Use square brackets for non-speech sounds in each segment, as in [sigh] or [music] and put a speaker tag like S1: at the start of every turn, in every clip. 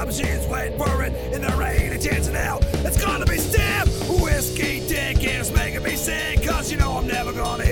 S1: time machines for it in the rain A chance in hell. It's gonna be stiff. Whiskey dick is making me sick, cause you know I'm never gonna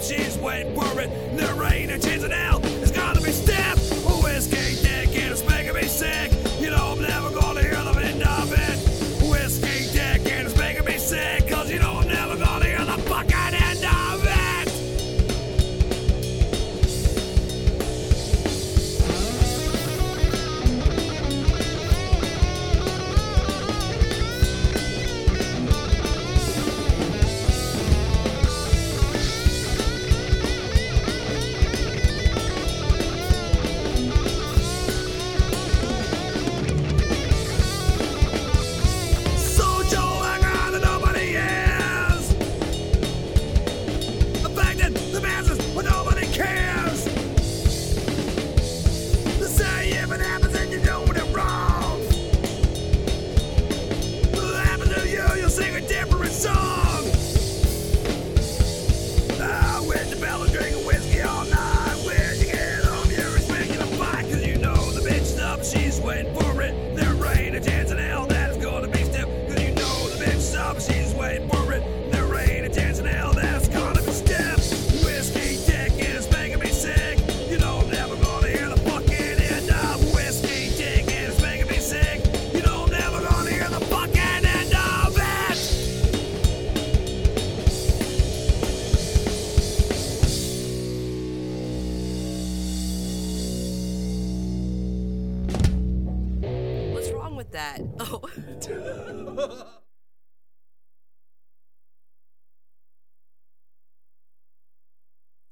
S1: She's wait for it. There ain't a chance in hell.
S2: that. [laughs] Oh. [laughs]